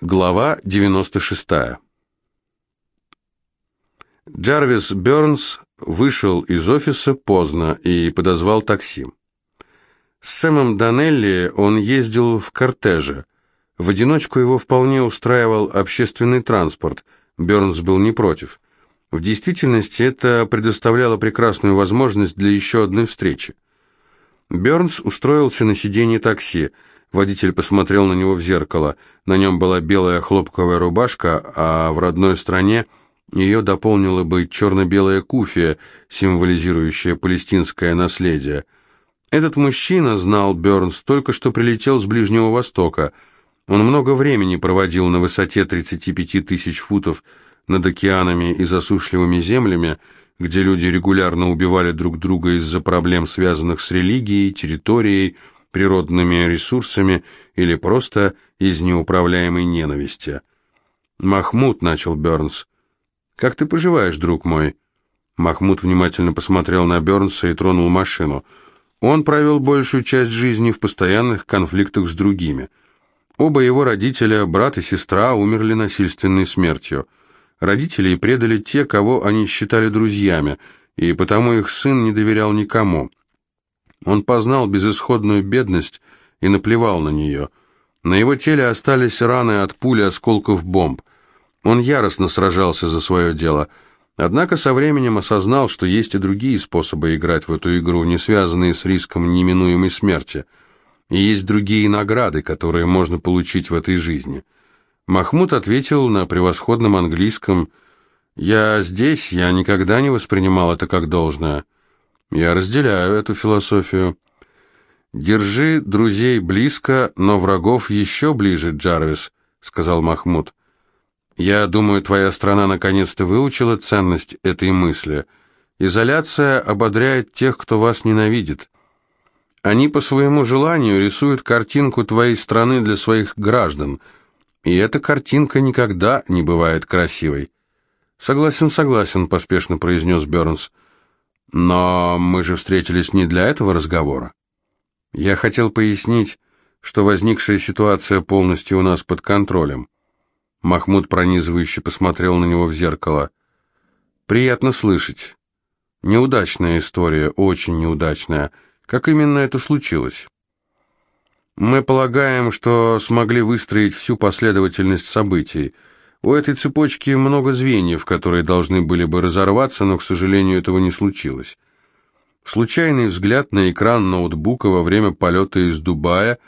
Глава 96. Джарвис Бёрнс вышел из офиса поздно и подозвал такси. С Сэмом Данелли он ездил в кортеже. В одиночку его вполне устраивал общественный транспорт. Бёрнс был не против. В действительности это предоставляло прекрасную возможность для еще одной встречи. Бёрнс устроился на сиденье такси – Водитель посмотрел на него в зеркало. На нем была белая хлопковая рубашка, а в родной стране ее дополнила бы черно-белая куфия, символизирующая палестинское наследие. Этот мужчина, знал Бернс, только что прилетел с Ближнего Востока. Он много времени проводил на высоте 35 тысяч футов над океанами и засушливыми землями, где люди регулярно убивали друг друга из-за проблем, связанных с религией, территорией, природными ресурсами или просто из неуправляемой ненависти. «Махмуд», — начал Бернс, — «как ты поживаешь, друг мой?» Махмуд внимательно посмотрел на Бернса и тронул машину. Он провел большую часть жизни в постоянных конфликтах с другими. Оба его родителя, брат и сестра, умерли насильственной смертью. Родителей предали те, кого они считали друзьями, и потому их сын не доверял никому. Он познал безысходную бедность и наплевал на нее. На его теле остались раны от пули осколков бомб. Он яростно сражался за свое дело, однако со временем осознал, что есть и другие способы играть в эту игру, не связанные с риском неминуемой смерти. И есть другие награды, которые можно получить в этой жизни. Махмуд ответил на превосходном английском «Я здесь, я никогда не воспринимал это как должное». Я разделяю эту философию. Держи друзей близко, но врагов еще ближе, Джарвис, сказал Махмуд. Я думаю, твоя страна наконец-то выучила ценность этой мысли. Изоляция ободряет тех, кто вас ненавидит. Они по своему желанию рисуют картинку твоей страны для своих граждан, и эта картинка никогда не бывает красивой. Согласен, согласен, поспешно произнес Бернс. Но мы же встретились не для этого разговора. Я хотел пояснить, что возникшая ситуация полностью у нас под контролем. Махмуд пронизывающе посмотрел на него в зеркало. Приятно слышать. Неудачная история, очень неудачная. Как именно это случилось? Мы полагаем, что смогли выстроить всю последовательность событий – у этой цепочки много звеньев, которые должны были бы разорваться, но, к сожалению, этого не случилось. Случайный взгляд на экран ноутбука во время полета из Дубая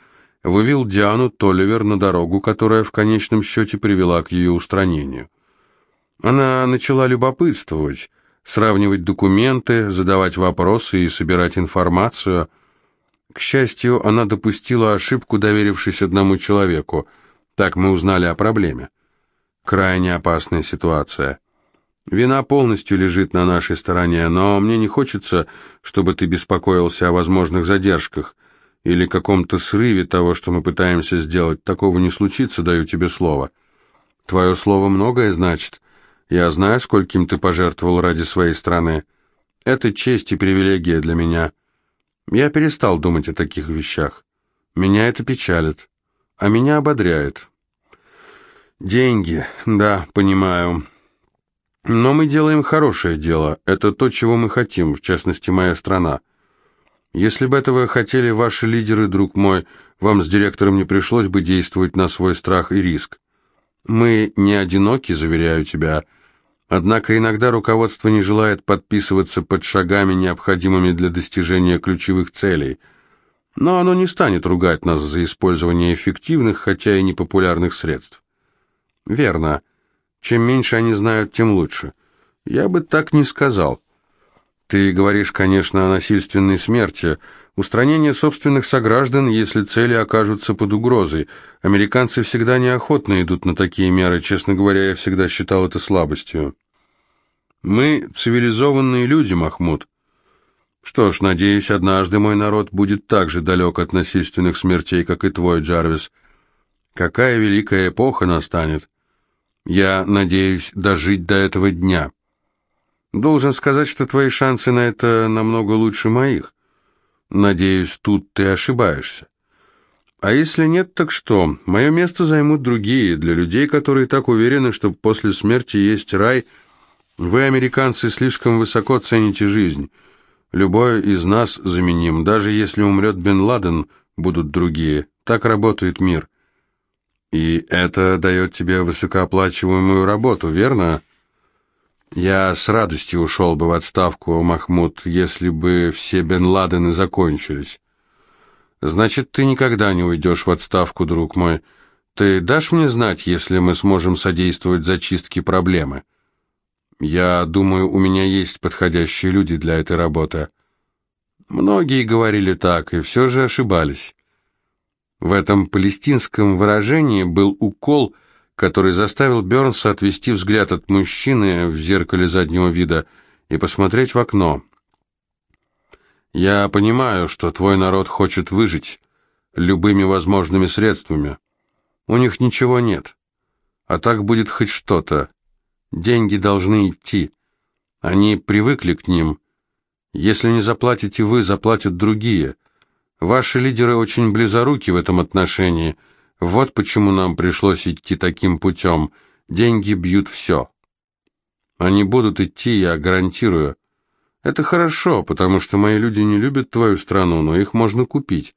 вывел Диану Толливер на дорогу, которая в конечном счете привела к ее устранению. Она начала любопытствовать, сравнивать документы, задавать вопросы и собирать информацию. К счастью, она допустила ошибку, доверившись одному человеку. Так мы узнали о проблеме. Крайне опасная ситуация. Вина полностью лежит на нашей стороне, но мне не хочется, чтобы ты беспокоился о возможных задержках или каком-то срыве того, что мы пытаемся сделать. Такого не случится, даю тебе слово. Твое слово многое значит. Я знаю, скольким ты пожертвовал ради своей страны. Это честь и привилегия для меня. Я перестал думать о таких вещах. Меня это печалит, а меня ободряет. Деньги, да, понимаю. Но мы делаем хорошее дело. Это то, чего мы хотим, в частности, моя страна. Если бы этого хотели ваши лидеры, друг мой, вам с директором не пришлось бы действовать на свой страх и риск. Мы не одиноки, заверяю тебя. Однако иногда руководство не желает подписываться под шагами, необходимыми для достижения ключевых целей. Но оно не станет ругать нас за использование эффективных, хотя и непопулярных средств. Верно. Чем меньше они знают, тем лучше. Я бы так не сказал. Ты говоришь, конечно, о насильственной смерти, устранении собственных сограждан, если цели окажутся под угрозой. Американцы всегда неохотно идут на такие меры, честно говоря, я всегда считал это слабостью. Мы цивилизованные люди, Махмуд. Что ж, надеюсь, однажды мой народ будет так же далек от насильственных смертей, как и твой, Джарвис. Какая великая эпоха настанет. Я надеюсь дожить до этого дня. Должен сказать, что твои шансы на это намного лучше моих. Надеюсь, тут ты ошибаешься. А если нет, так что? Мое место займут другие. Для людей, которые так уверены, что после смерти есть рай, вы, американцы, слишком высоко цените жизнь. Любой из нас заменим. Даже если умрет Бен Ладен, будут другие. Так работает мир. И это дает тебе высокооплачиваемую работу, верно? Я с радостью ушел бы в отставку, Махмуд, если бы все Бен Ладены закончились. Значит, ты никогда не уйдешь в отставку, друг мой. Ты дашь мне знать, если мы сможем содействовать зачистке проблемы? Я думаю, у меня есть подходящие люди для этой работы. Многие говорили так, и все же ошибались. В этом палестинском выражении был укол, который заставил Бернса отвести взгляд от мужчины в зеркале заднего вида и посмотреть в окно. Я понимаю, что твой народ хочет выжить любыми возможными средствами. У них ничего нет. А так будет хоть что-то. Деньги должны идти. Они привыкли к ним. Если не заплатите вы, заплатят другие. Ваши лидеры очень близоруки в этом отношении. Вот почему нам пришлось идти таким путем. Деньги бьют все. Они будут идти, я гарантирую. Это хорошо, потому что мои люди не любят твою страну, но их можно купить.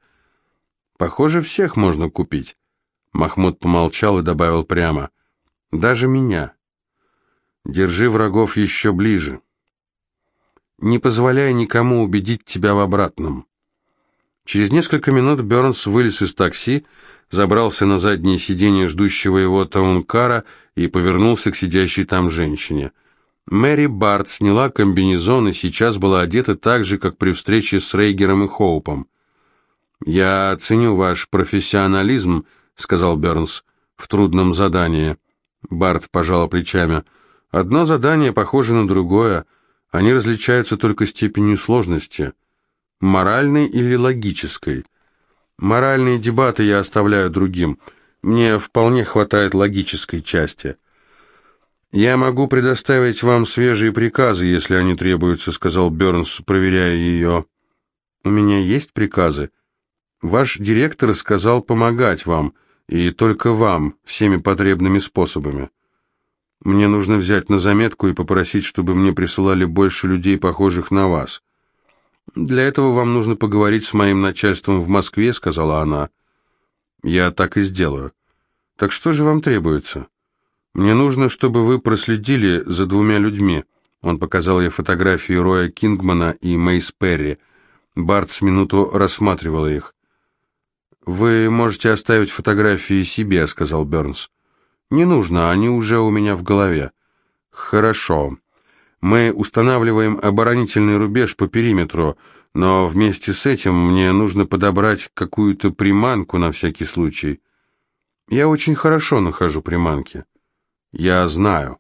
Похоже, всех можно купить. Махмуд помолчал и добавил прямо. Даже меня. Держи врагов еще ближе. Не позволяй никому убедить тебя в обратном. Через несколько минут Бернс вылез из такси, забрался на заднее сиденье ждущего его таункара и повернулся к сидящей там женщине – Мэри Барт сняла комбинезон и сейчас была одета так же, как при встрече с Рейгером и Хоупом. «Я ценю ваш профессионализм», — сказал Бернс, — «в трудном задании». Барт пожала плечами. «Одно задание похоже на другое. Они различаются только степенью сложности. Моральной или логической. Моральные дебаты я оставляю другим. Мне вполне хватает логической части». «Я могу предоставить вам свежие приказы, если они требуются», — сказал Бернс, проверяя ее. «У меня есть приказы. Ваш директор сказал помогать вам, и только вам, всеми потребными способами. Мне нужно взять на заметку и попросить, чтобы мне присылали больше людей, похожих на вас. Для этого вам нужно поговорить с моим начальством в Москве», — сказала она. «Я так и сделаю. Так что же вам требуется?» «Мне нужно, чтобы вы проследили за двумя людьми». Он показал ей фотографии Роя Кингмана и Мейс Перри. Барт с минуту рассматривала их. «Вы можете оставить фотографии себе», — сказал Бернс. «Не нужно, они уже у меня в голове». «Хорошо. Мы устанавливаем оборонительный рубеж по периметру, но вместе с этим мне нужно подобрать какую-то приманку на всякий случай. Я очень хорошо нахожу приманки». «Я знаю».